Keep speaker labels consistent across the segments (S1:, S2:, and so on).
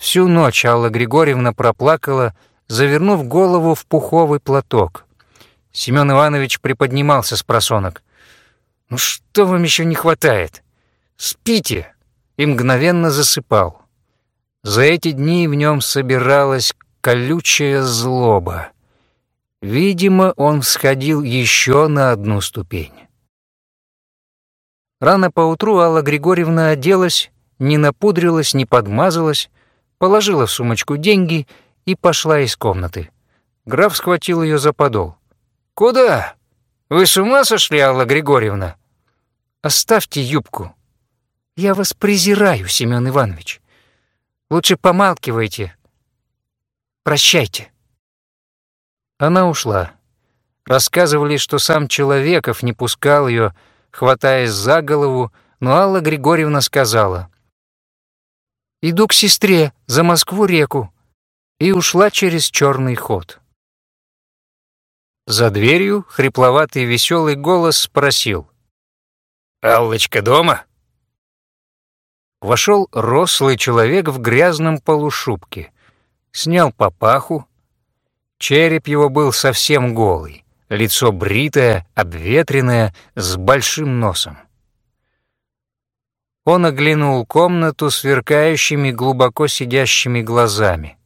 S1: Всю ночь Алла Григорьевна проплакала, завернув голову в пуховый платок. Семен Иванович приподнимался с просонок. «Ну что вам еще не хватает? Спите!» И мгновенно засыпал. За эти дни в нем собиралась колючая злоба. Видимо, он всходил еще на одну ступень. Рано поутру Алла Григорьевна оделась, не напудрилась, не подмазалась, положила в сумочку деньги и пошла из комнаты. Граф схватил ее за подол. «Куда? Вы с ума сошли, Алла Григорьевна? Оставьте юбку. Я вас презираю, Семен Иванович. Лучше помалкивайте. Прощайте». Она ушла. Рассказывали, что сам Человеков не пускал ее, хватаясь за голову, но Алла Григорьевна сказала — Иду к сестре за Москву-реку» и ушла через черный ход. За дверью хрипловатый веселый голос спросил. «Аллочка дома?» Вошел рослый человек в грязном полушубке, снял папаху. Череп его был совсем голый, лицо бритое, обветренное, с большим носом. Он оглянул комнату сверкающими глубоко сидящими глазами.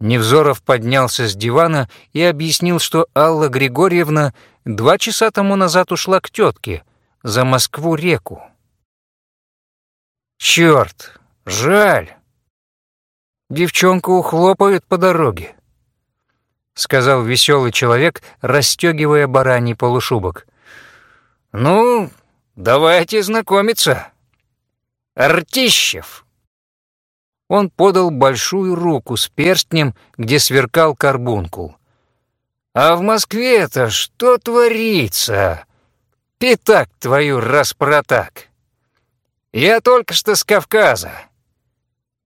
S1: Невзоров поднялся с дивана и объяснил, что Алла Григорьевна два часа тому назад ушла к тетке за Москву-реку. «Черт, жаль. Девчонку ухлопают по дороге», — сказал веселый человек, расстегивая бараний полушубок. «Ну, Давайте знакомиться. Артищев. Он подал большую руку с перстнем, где сверкал карбункул. А в Москве-то что творится? Пятак твою распротак. Я только что с Кавказа.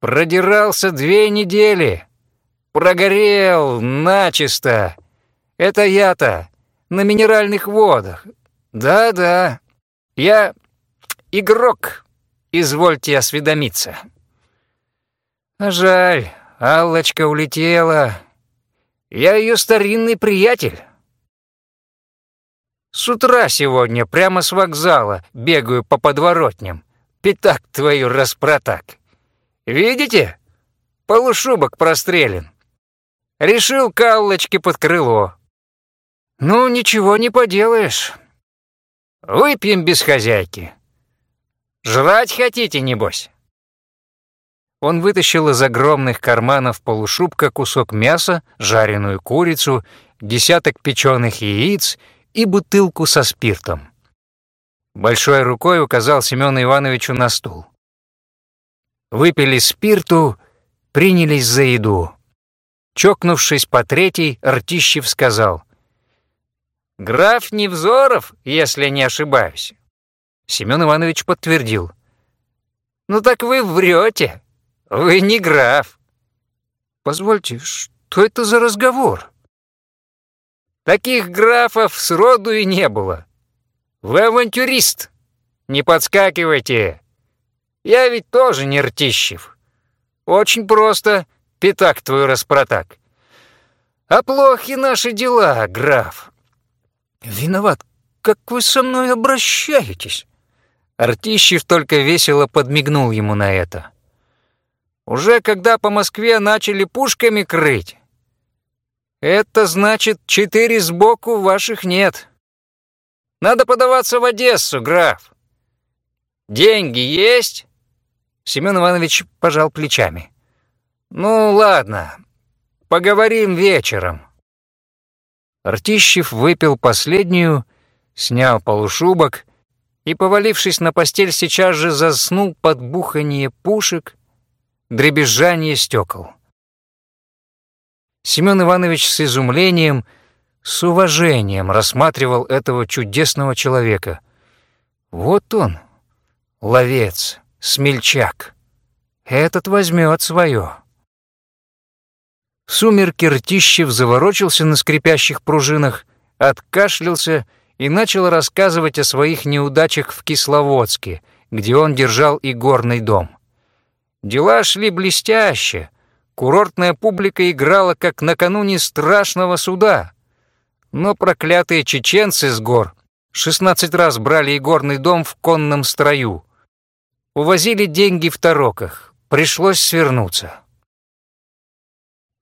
S1: Продирался две недели. Прогорел начисто. Это я-то на минеральных водах. Да-да. Я игрок, извольте осведомиться. Жаль, Аллочка улетела. Я ее старинный приятель. С утра сегодня прямо с вокзала бегаю по подворотням. Пятак твою распротак. Видите? Полушубок прострелен. Решил к Аллочке под крыло. Ну, ничего не поделаешь. Выпьем без хозяйки. Жрать хотите, небось?» Он вытащил из огромных карманов полушубка кусок мяса, жареную курицу, десяток печеных яиц и бутылку со спиртом. Большой рукой указал Семену Ивановичу на стул. Выпили спирту, принялись за еду. Чокнувшись по третьей, Ртищев сказал — Граф Невзоров, если не ошибаюсь. Семен Иванович подтвердил. Ну так вы врете. Вы не граф. Позвольте, что это за разговор? Таких графов сроду и не было. Вы авантюрист. Не подскакивайте. Я ведь тоже не Ртищев. Очень просто, пятак твой распротак. А плохи наши дела, граф. «Виноват, как вы со мной обращаетесь?» Артищев только весело подмигнул ему на это. «Уже когда по Москве начали пушками крыть, это значит, четыре сбоку ваших нет. Надо подаваться в Одессу, граф. Деньги есть?» Семен Иванович пожал плечами. «Ну, ладно, поговорим вечером». Ртищев выпил последнюю, снял полушубок и, повалившись на постель, сейчас же заснул под бухание пушек, дребезжание стекол. Семен Иванович с изумлением, с уважением рассматривал этого чудесного человека. Вот он, ловец, смельчак. Этот возьмет свое. Сумерки Ртищев заворочился на скрипящих пружинах, откашлялся и начал рассказывать о своих неудачах в Кисловодске, где он держал и горный дом. Дела шли блестяще. Курортная публика играла, как накануне страшного суда. Но проклятые чеченцы с гор 16 раз брали игорный дом в конном строю. Увозили деньги в тароках. Пришлось свернуться.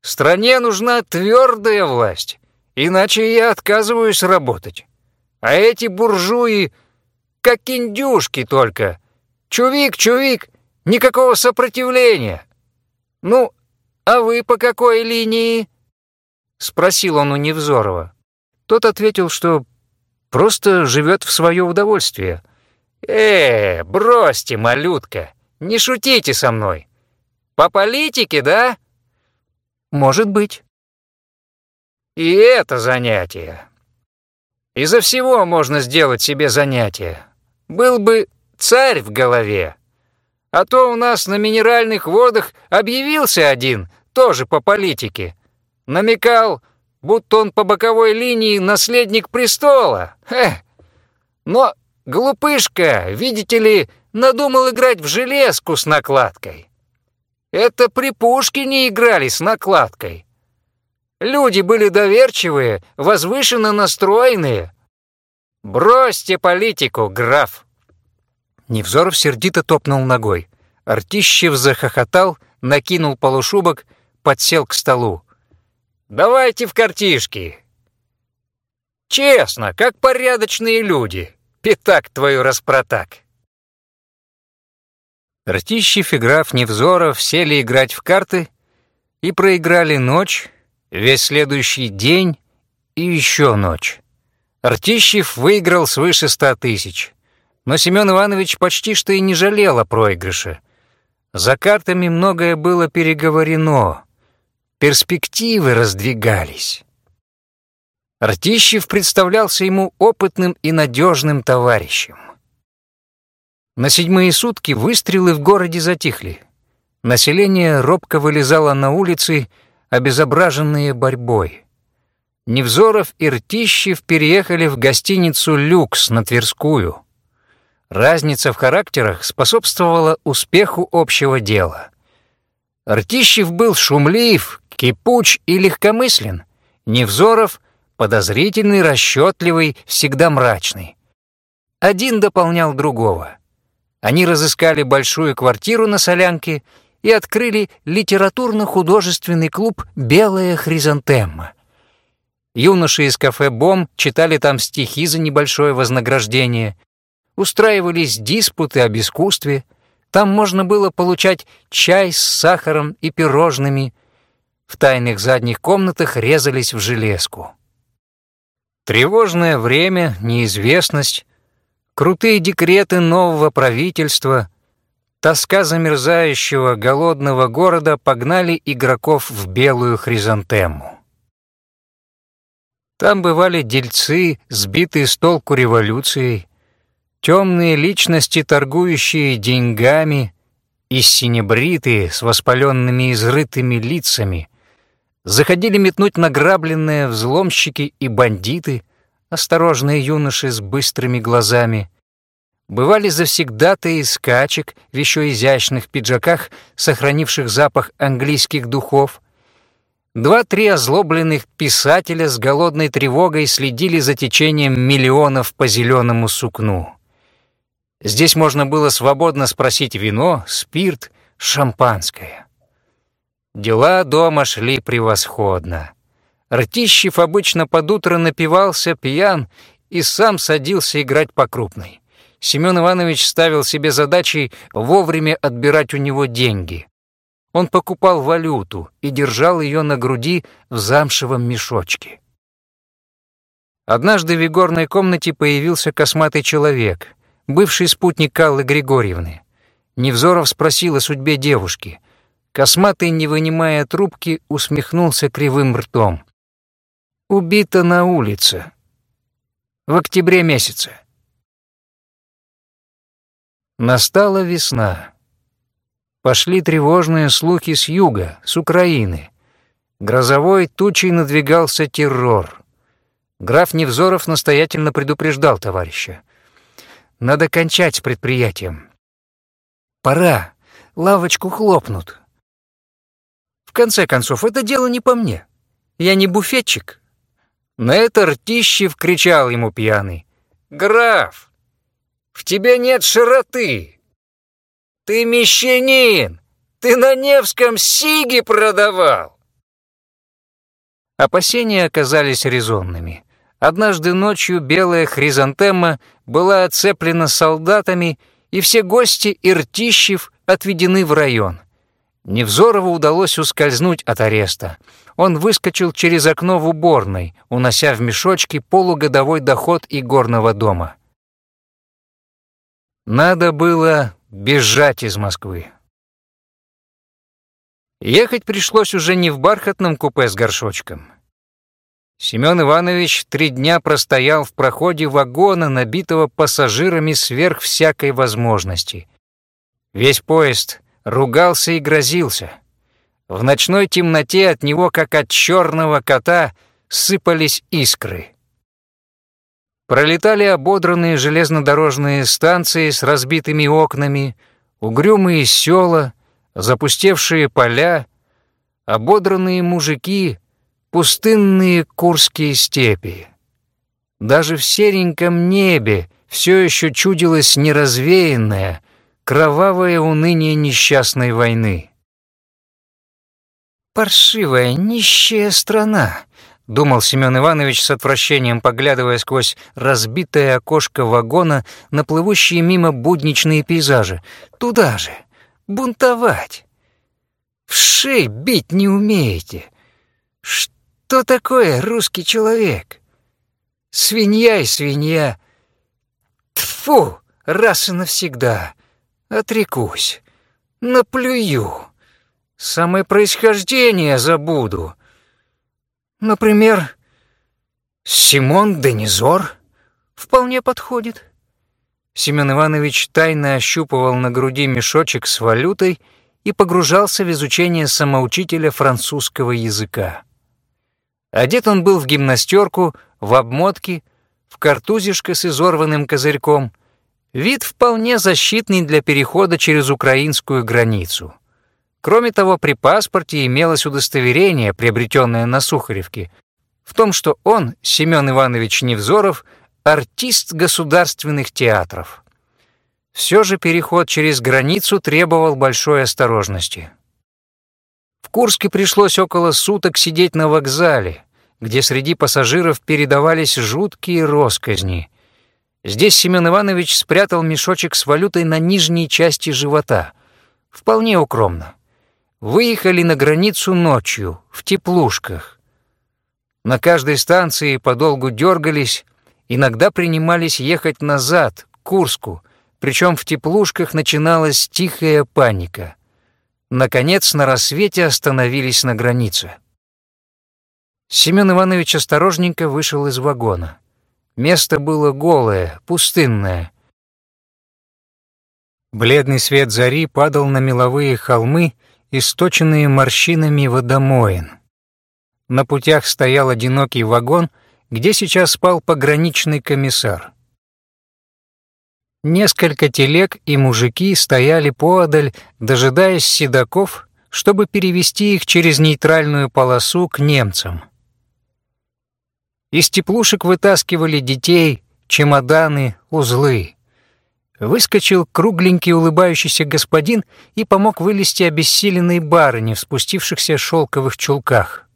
S1: Стране нужна твердая власть, иначе я отказываюсь работать. А эти буржуи, как индюшки только. Чувик, чувик, никакого сопротивления. Ну, а вы по какой линии? Спросил он у Невзорова. Тот ответил, что просто живет в свое удовольствие. «Э, бросьте, малютка, не шутите со мной. По политике, да?» Может быть. И это занятие. Изо всего можно сделать себе занятие. Был бы царь в голове. А то у нас на минеральных водах объявился один, тоже по политике. Намекал, будто он по боковой линии наследник престола. Хе. Но глупышка, видите ли, надумал играть в железку с накладкой. Это при Пушкине играли с накладкой. Люди были доверчивые, возвышенно настроенные. Бросьте политику, граф!» Невзоров сердито топнул ногой. Артищев захохотал, накинул полушубок, подсел к столу. «Давайте в картишки!» «Честно, как порядочные люди, пятак твою распротак!» Ртищев и граф Невзоров сели играть в карты и проиграли ночь, весь следующий день и еще ночь. Ртищев выиграл свыше ста тысяч, но Семен Иванович почти что и не жалел о проигрыше. За картами многое было переговорено, перспективы раздвигались. Ртищев представлялся ему опытным и надежным товарищем. На седьмые сутки выстрелы в городе затихли. Население робко вылезало на улицы, обезображенные борьбой. Невзоров и Ртищев переехали в гостиницу «Люкс» на Тверскую. Разница в характерах способствовала успеху общего дела. Ртищев был шумлив, кипуч и легкомыслен. Невзоров — подозрительный, расчетливый, всегда мрачный. Один дополнял другого — они разыскали большую квартиру на Солянке и открыли литературно-художественный клуб «Белая хризантемма». Юноши из кафе «Бом» читали там стихи за небольшое вознаграждение, устраивались диспуты об искусстве, там можно было получать чай с сахаром и пирожными, в тайных задних комнатах резались в железку. Тревожное время, неизвестность, Крутые декреты нового правительства, тоска замерзающего голодного города погнали игроков в белую хризантему. Там бывали дельцы, сбитые с толку революцией, темные личности, торгующие деньгами, и синебритые с воспаленными изрытыми лицами, заходили метнуть награбленные взломщики и бандиты — осторожные юноши с быстрыми глазами. Бывали завсегдатые скачек в еще изящных пиджаках, сохранивших запах английских духов. Два-три озлобленных писателя с голодной тревогой следили за течением миллионов по зеленому сукну. Здесь можно было свободно спросить вино, спирт, шампанское. Дела дома шли превосходно. Ртищев обычно под утро напивался пьян и сам садился играть по крупной. Семен Иванович ставил себе задачей вовремя отбирать у него деньги. Он покупал валюту и держал ее на груди в замшевом мешочке. Однажды в игорной комнате появился косматый человек, бывший спутник Аллы Григорьевны. Невзоров спросил о судьбе девушки. Косматый, не вынимая трубки, усмехнулся кривым ртом убита на улице. В октябре месяце. Настала весна. Пошли тревожные слухи с юга, с Украины. Грозовой тучей надвигался террор. Граф Невзоров настоятельно предупреждал товарища. Надо кончать с предприятием. Пора. лавочку хлопнут. В конце концов, это дело не по мне. Я не буфетчик. На это Ртищев кричал ему пьяный. «Граф, в тебе нет широты. Ты мещанин, ты на Невском сиги продавал!» Опасения оказались резонными. Однажды ночью белая хризантема была оцеплена солдатами, и все гости Иртищев отведены в район. Невзорову удалось ускользнуть от ареста. Он выскочил через окно в уборной, унося в мешочке полугодовой доход игорного дома. Надо было бежать из Москвы. Ехать пришлось уже не в бархатном купе с горшочком. Семен Иванович три дня простоял в проходе вагона, набитого пассажирами сверх всякой возможности. Весь поезд ругался и грозился. В ночной темноте от него, как от черного кота, сыпались искры. Пролетали ободранные железнодорожные станции с разбитыми окнами, угрюмые села — запустевшие поля, ободранные мужики, пустынные курские степи. Даже в сереньком небе все еще чудилось неразвеянное, кровавое уныние несчастной войны. «Паршивая, нищая страна», — думал Семен Иванович с отвращением, поглядывая сквозь разбитое окошко вагона на плывущие мимо будничные пейзажи. «Туда же, бунтовать. В шей бить не умеете. Что такое русский человек? Свинья и свинья. Тфу, раз и навсегда. Отрекусь. Наплюю. Самое происхождение забуду. Например, Симон Денизор вполне подходит. Семен Иванович тайно ощупывал на груди мешочек с валютой и погружался в изучение самоучителя французского языка. Одет он был в гимнастерку, в обмотке, в картузишко с изорванным козырьком. Вид вполне защитный для перехода через украинскую границу. Кроме того, при паспорте имелось удостоверение, приобретенное на Сухаревке, в том, что он, Семен Иванович Невзоров, артист государственных театров. Все же переход через границу требовал большой осторожности. В Курске пришлось около суток сидеть на вокзале, где среди пассажиров передавались жуткие росказни. Здесь Семен Иванович спрятал мешочек с валютой на нижней части живота. Вполне укромно. Выехали на границу ночью, в теплушках. На каждой станции подолгу дергались, иногда принимались ехать назад, к Курску, причем в теплушках начиналась тихая паника. Наконец, на рассвете остановились на границе. Семен Иванович осторожненько вышел из вагона. Место было голое, пустынное. Бледный свет зари падал на меловые холмы, источенные морщинами водомоин. На путях стоял одинокий вагон — где сейчас спал пограничный комиссар. Несколько телег и мужики стояли поодаль, дожидаясь седаков, чтобы перевести их через нейтральную полосу к немцам. Из теплушек вытаскивали детей, чемоданы, узлы. Выскочил кругленький улыбающийся господин и помог вылезти обессиленной барыне в спустившихся шелковых чулках.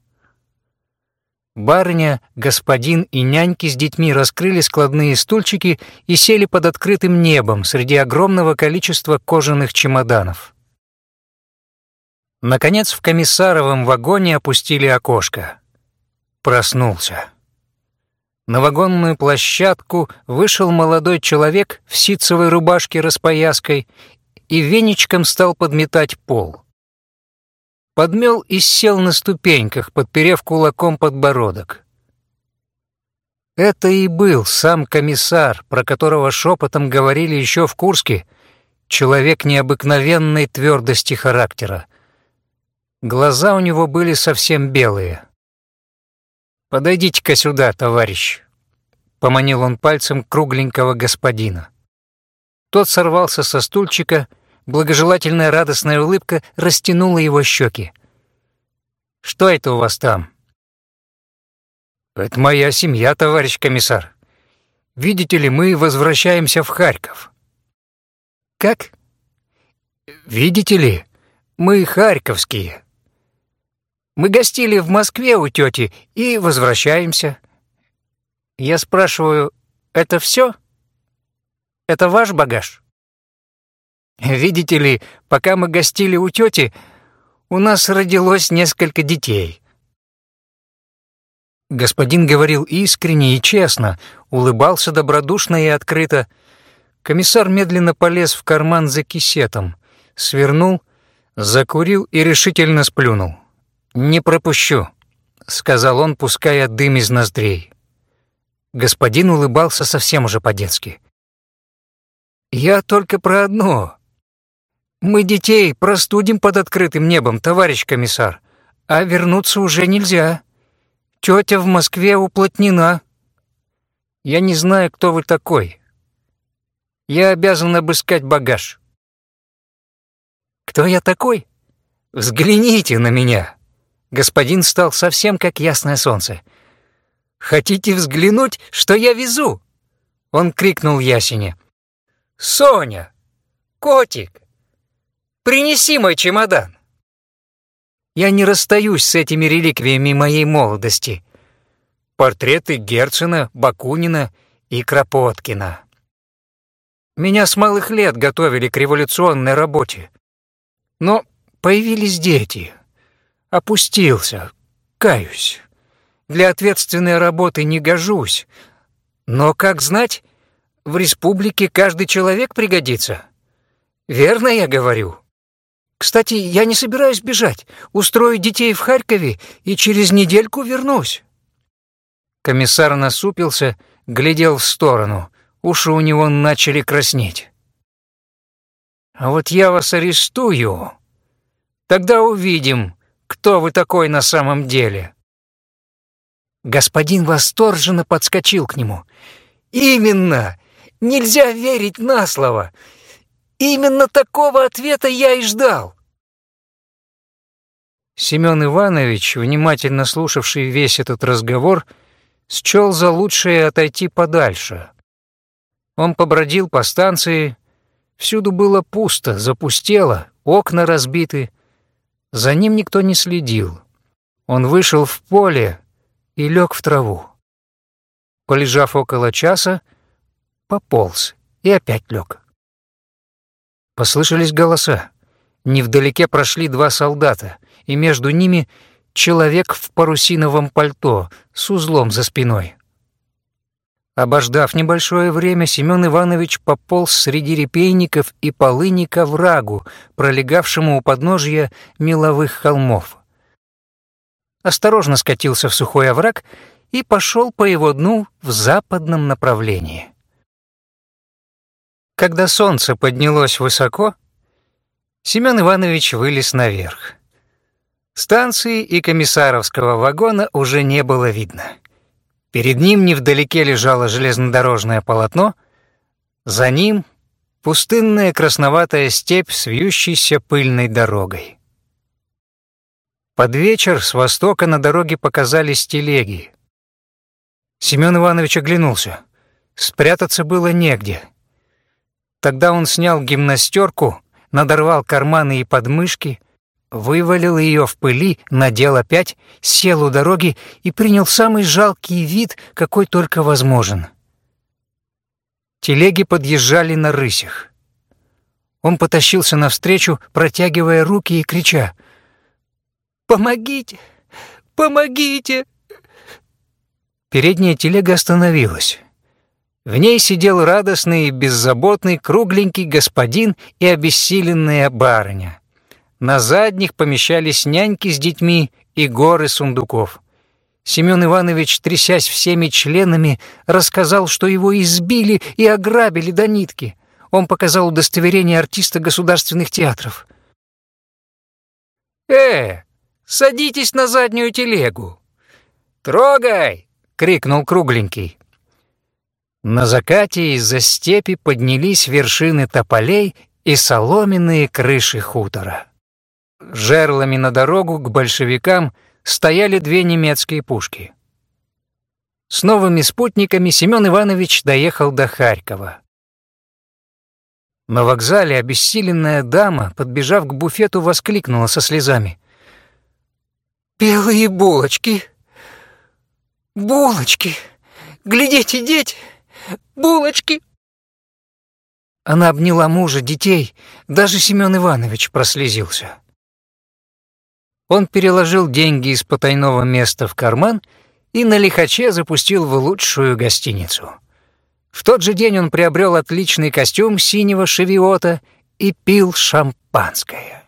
S1: Барыня, господин и няньки с детьми раскрыли складные стульчики и сели под открытым небом среди огромного количества кожаных чемоданов. Наконец в комиссаровом вагоне опустили окошко. Проснулся. На вагонную площадку вышел молодой человек в ситцевой рубашке распояской и веничком стал подметать пол подмел и сел на ступеньках, подперев кулаком подбородок. Это и был сам комиссар, про которого шепотом говорили еще в Курске, человек необыкновенной твердости характера. Глаза у него были совсем белые. «Подойдите-ка сюда, товарищ», — поманил он пальцем кругленького господина. Тот сорвался со стульчика, Благожелательная радостная улыбка растянула его щеки. «Что это у вас там?» «Это моя семья, товарищ комиссар. Видите ли, мы возвращаемся в Харьков». «Как?» «Видите ли, мы харьковские. Мы гостили в Москве у тети и возвращаемся». Я спрашиваю, это все? Это ваш багаж? Видите ли, пока мы гостили у тети, у нас родилось несколько детей. Господин говорил искренне и честно, улыбался добродушно и открыто. Комиссар медленно полез в карман за кисетом, свернул, закурил и решительно сплюнул. «Не пропущу», — сказал он, пуская дым из ноздрей. Господин улыбался совсем уже по-детски. «Я только про одно. Мы детей простудим под открытым небом, товарищ комиссар, а вернуться уже нельзя. Тетя в Москве уплотнена. Я не знаю, кто вы такой. Я обязан обыскать багаж». «Кто я такой? Взгляните на меня!» Господин стал совсем как ясное солнце. «Хотите взглянуть, что я везу?» Он крикнул Ясене. «Соня! Котик! Принеси мой чемодан!» Я не расстаюсь с этими реликвиями моей молодости. Портреты Герцена, Бакунина и Кропоткина. Меня с малых лет готовили к революционной работе. Но появились дети. Опустился, каюсь для ответственной работы не гожусь. Но, как знать, в республике каждый человек пригодится. Верно я говорю? Кстати, я не собираюсь бежать. Устрою детей в Харькове и через недельку вернусь». Комиссар насупился, глядел в сторону. Уши у него начали краснеть. «А вот я вас арестую. Тогда увидим, кто вы такой на самом деле». Господин восторженно подскочил к нему. «Именно! Нельзя верить на слово! Именно такого ответа я и ждал!» Семен Иванович, внимательно слушавший весь этот разговор, счел за лучшее отойти подальше. Он побродил по станции, всюду было пусто, запустело, окна разбиты. За ним никто не следил. Он вышел в поле, и лег в траву. Полежав около часа, пополз и опять лег. Послышались голоса. Невдалеке прошли два солдата, и между ними человек в парусиновом пальто с узлом за спиной. Обождав небольшое время, Семен Иванович пополз среди репейников и полыни к оврагу, пролегавшему у подножья меловых холмов осторожно скатился в сухой овраг и пошел по его дну в западном направлении. Когда солнце поднялось высоко, Семен Иванович вылез наверх. Станции и комиссаровского вагона уже не было видно. Перед ним невдалеке лежало железнодорожное полотно, за ним — пустынная красноватая степь с вьющейся пыльной дорогой. Под вечер с востока на дороге показались телеги. Семен Иванович оглянулся. Спрятаться было негде. Тогда он снял гимнастерку, надорвал карманы и подмышки, вывалил ее в пыли, надел опять, сел у дороги и принял самый жалкий вид, какой только возможен. Телеги подъезжали на рысях. Он потащился навстречу, протягивая руки и крича — Помогите! Помогите!» Передняя телега остановилась. В ней сидел радостный и беззаботный кругленький господин и обессиленная барыня. На задних помещались няньки с детьми и горы сундуков. Семен Иванович, трясясь всеми членами, рассказал, что его избили и ограбили до нитки. Он показал удостоверение артиста государственных театров. «Э, Садитесь на заднюю телегу!» «Трогай!» — крикнул кругленький. На закате из-за степи поднялись вершины тополей и соломенные крыши хутора. Жерлами на дорогу к большевикам стояли две немецкие пушки. С новыми спутниками Семен Иванович доехал до Харькова. На вокзале обессиленная дама, подбежав к буфету, воскликнула со слезами. «Белые булочки! Булочки! Глядите, дети! Булочки!» Она обняла мужа, детей, даже Семен Иванович прослезился. Он переложил деньги из потайного места в карман и на лихаче запустил в лучшую гостиницу. В тот же день он приобрел отличный костюм синего шевиота и пил шампанское.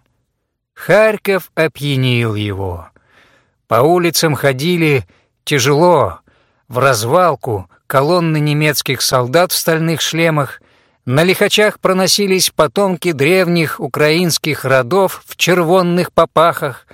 S1: Харьков опьянил его. По улицам ходили тяжело, в развалку, колонны немецких солдат в стальных шлемах, на лихачах проносились потомки древних украинских родов в червонных попахах,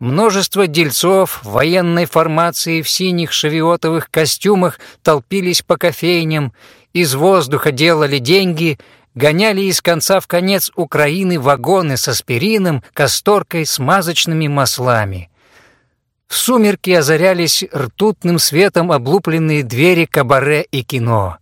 S1: Множество дельцов в военной формации в синих шавиотовых костюмах толпились по кофейням, из воздуха делали деньги, гоняли из конца в конец Украины вагоны с аспирином, касторкой, смазочными маслами. В сумерки озарялись ртутным светом облупленные двери кабаре и кино.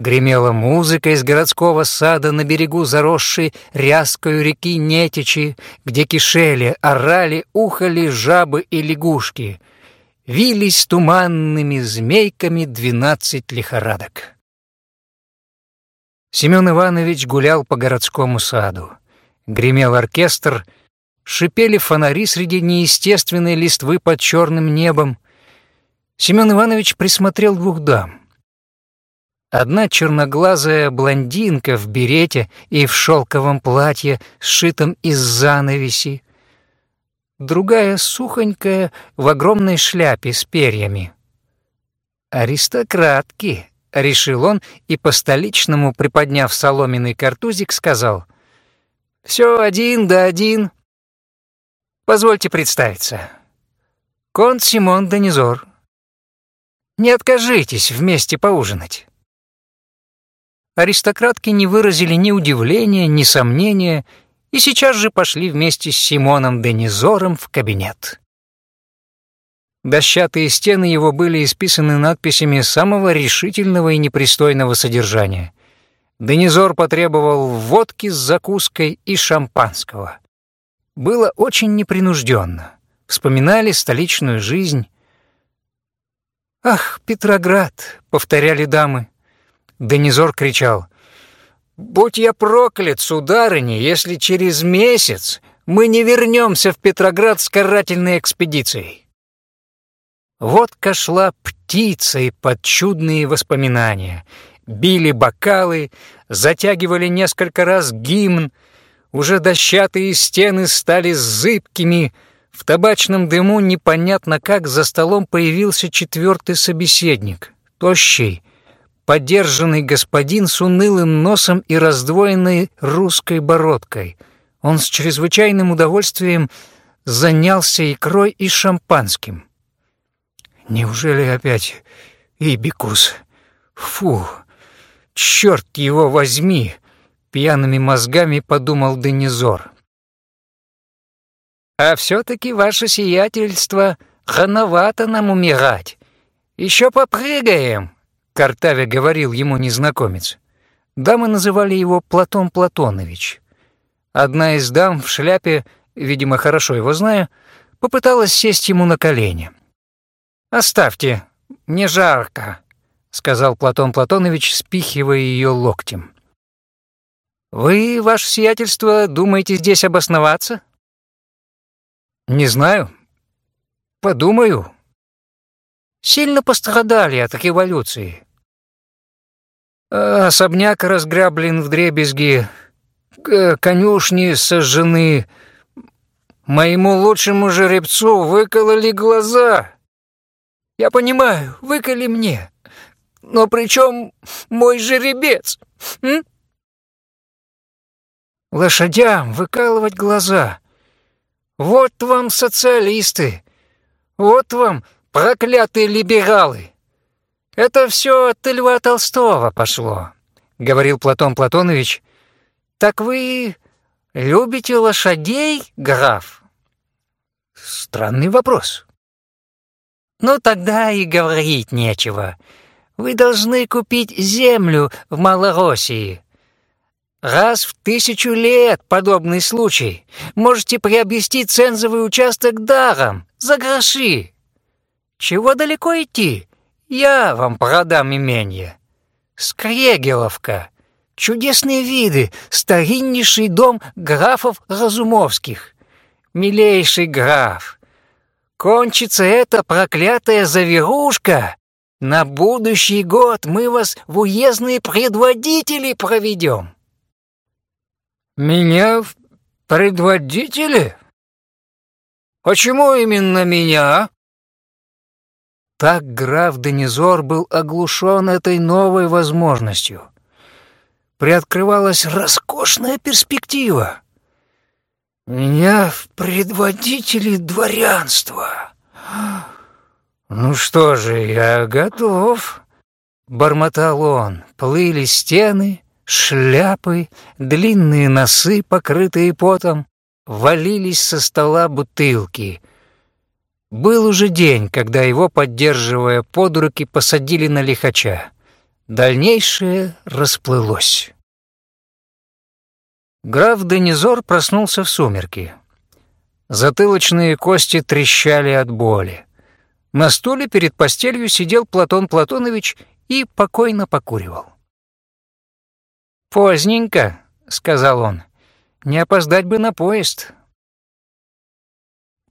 S1: Гремела музыка из городского сада на берегу заросшей ряскою реки Нетичи, где кишели, орали, ухали жабы и лягушки. Вились туманными змейками двенадцать лихорадок. Семен Иванович гулял по городскому саду. Гремел оркестр, шипели фонари среди неестественной листвы под черным небом. Семен Иванович присмотрел двух дам — Одна черноглазая блондинка в берете и в шелковом платье, сшитом из занавеси. Другая сухонькая в огромной шляпе с перьями. «Аристократки», — решил он и по-столичному, приподняв соломенный картузик, сказал. «Все один да один. Позвольте представиться. Конт Симон Денизор. Не откажитесь вместе поужинать». Аристократки не выразили ни удивления, ни сомнения и сейчас же пошли вместе с Симоном Денизором в кабинет. Дощатые стены его были исписаны надписями самого решительного и непристойного содержания. Денизор потребовал водки с закуской и шампанского. Было очень непринужденно. Вспоминали столичную жизнь. «Ах, Петроград!» — повторяли дамы. Денизор кричал. «Будь я проклят, сударыня, если через месяц мы не вернемся в Петроград с карательной экспедицией!» Водка шла птицей под чудные воспоминания. Били бокалы, затягивали несколько раз гимн, уже дощатые стены стали зыбкими, в табачном дыму непонятно как за столом появился четвертый собеседник, тощий, подержанный господин с унылым носом и раздвоенной русской бородкой. Он с чрезвычайным удовольствием занялся икрой и шампанским. «Неужели опять Ибикус? Фу! Черт его возьми!» — пьяными мозгами подумал Денизор. «А все-таки ваше сиятельство рановато нам умирать. Еще попрыгаем!» Картаве говорил ему незнакомец. Дамы называли его Платон Платонович. Одна из дам в шляпе, видимо, хорошо его зная, попыталась сесть ему на колени. «Оставьте, мне жарко», — сказал Платон Платонович, спихивая ее локтем. «Вы, ваше сиятельство, думаете здесь обосноваться?» «Не знаю. Подумаю», сильно пострадали от революции. А особняк разграблен в дребезги, конюшни сожжены. Моему лучшему жеребцу выкололи глаза. Я понимаю, выколи мне. Но при чем мой жеребец? М? Лошадям выкалывать глаза. Вот вам социалисты. Вот вам Проклятые либералы! Это все от Льва Толстого пошло, говорил Платон Платонович. Так вы любите лошадей, граф? Странный вопрос. Ну, тогда и говорить нечего. Вы должны купить землю в Малороссии. Раз в тысячу лет подобный случай. Можете приобрести цензовый участок даром, за гроши. Чего далеко идти? Я вам продам имение. Скрегеловка. Чудесные виды, стариннейший дом графов Разумовских. Милейший граф, кончится эта проклятая завирушка, на будущий год мы вас в уездные предводители проведем. Меня в предводители? Почему именно меня? Так граф Денизор был оглушен этой новой возможностью. Приоткрывалась роскошная перспектива. Меня в предводители дворянства. Ну что же, я готов. Бормотал он. Плыли стены, шляпы, длинные носы, покрытые потом, валились со стола бутылки. Был уже день, когда его, поддерживая под руки, посадили на лихача. Дальнейшее расплылось. Граф Денизор проснулся в сумерки. Затылочные кости трещали от боли. На стуле перед постелью сидел Платон Платонович и покойно покуривал. «Поздненько», — сказал он, — «не опоздать бы на поезд».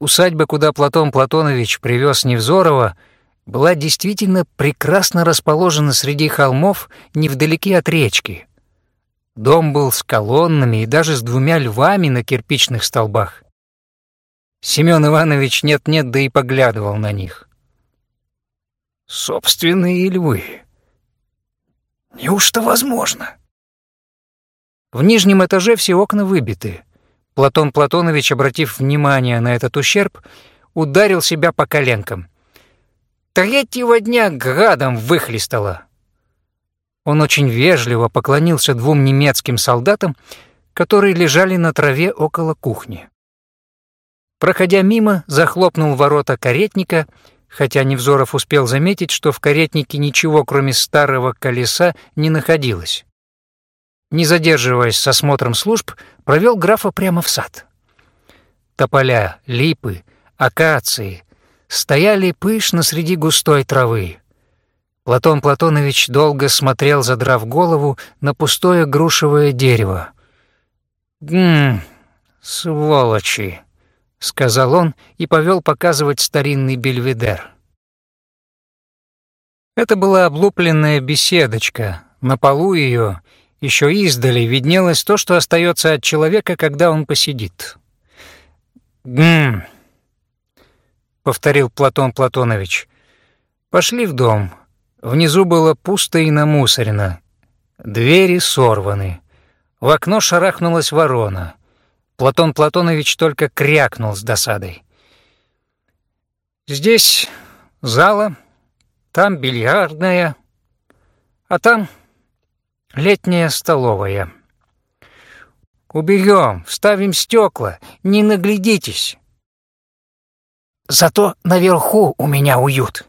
S1: Усадьба, куда Платон Платонович привез Невзорова, была действительно прекрасно расположена среди холмов невдалеке от речки — Дом был с колоннами и даже с двумя львами на кирпичных столбах. Семён Иванович нет-нет, да и поглядывал на них. Собственные львы. Неужто возможно? В нижнем этаже все окна выбиты. Платон Платонович, обратив внимание на этот ущерб, ударил себя по коленкам. Третьего дня градом выхлестало. Он очень вежливо поклонился двум немецким солдатам, которые лежали на траве около кухни. Проходя мимо, захлопнул ворота каретника, хотя Невзоров успел заметить, что в каретнике ничего, кроме старого колеса, не находилось. Не задерживаясь с осмотром служб, провел графа прямо в сад. Тополя, липы, акации стояли пышно среди густой травы. Платон Платонович долго смотрел, задрав голову, на пустое грушевое дерево. «Гм, сволочи!» — сказал он и повел показывать старинный бельведер. Это была облупленная беседочка. На полу ее еще издали виднелось то, что остается от человека, когда он посидит. «Гм!» — повторил Платон Платонович. «Пошли в дом». Внизу было пусто и намусорено. Двери сорваны. В окно шарахнулась ворона. Платон Платонович только крякнул с досадой. Здесь зала, там бильярдная, а там летняя столовая. Уберем, вставим стекла, не наглядитесь. Зато наверху у меня уют.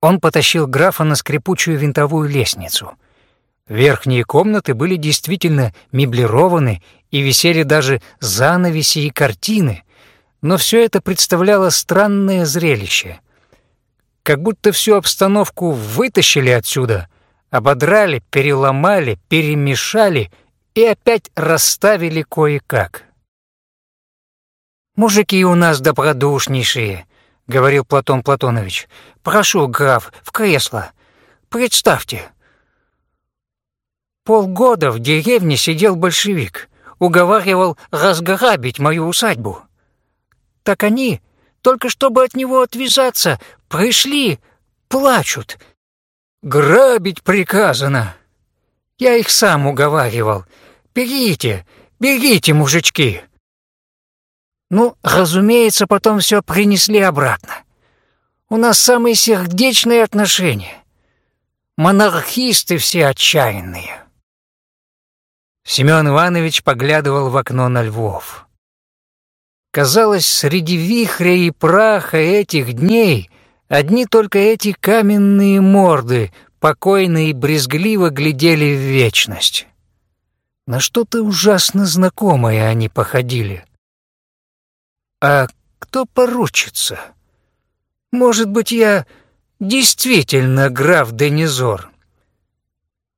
S1: Он потащил графа на скрипучую винтовую лестницу. Верхние комнаты были действительно меблированы и висели даже занавеси и картины, но все это представляло странное зрелище. Как будто всю обстановку вытащили отсюда, ободрали, переломали, перемешали и опять расставили кое-как. «Мужики у нас добродушнейшие», — говорил Платон Платонович. «Прошу, граф, в кресло. Представьте». Полгода в деревне сидел большевик, уговаривал разграбить мою усадьбу. Так они, только чтобы от него отвязаться, пришли, плачут. «Грабить приказано!» Я их сам уговаривал. «Бегите, бегите, мужички!» Ну, разумеется, потом все принесли обратно. У нас самые сердечные отношения. Монархисты все отчаянные. Семен Иванович поглядывал в окно на львов. Казалось, среди вихря и праха этих дней одни только эти каменные морды покойно и брезгливо глядели в вечность. На что-то ужасно знакомое они походили. А кто поручится? Может быть, я действительно граф Денизор?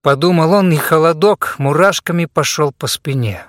S1: Подумал он, и холодок мурашками пошел по спине.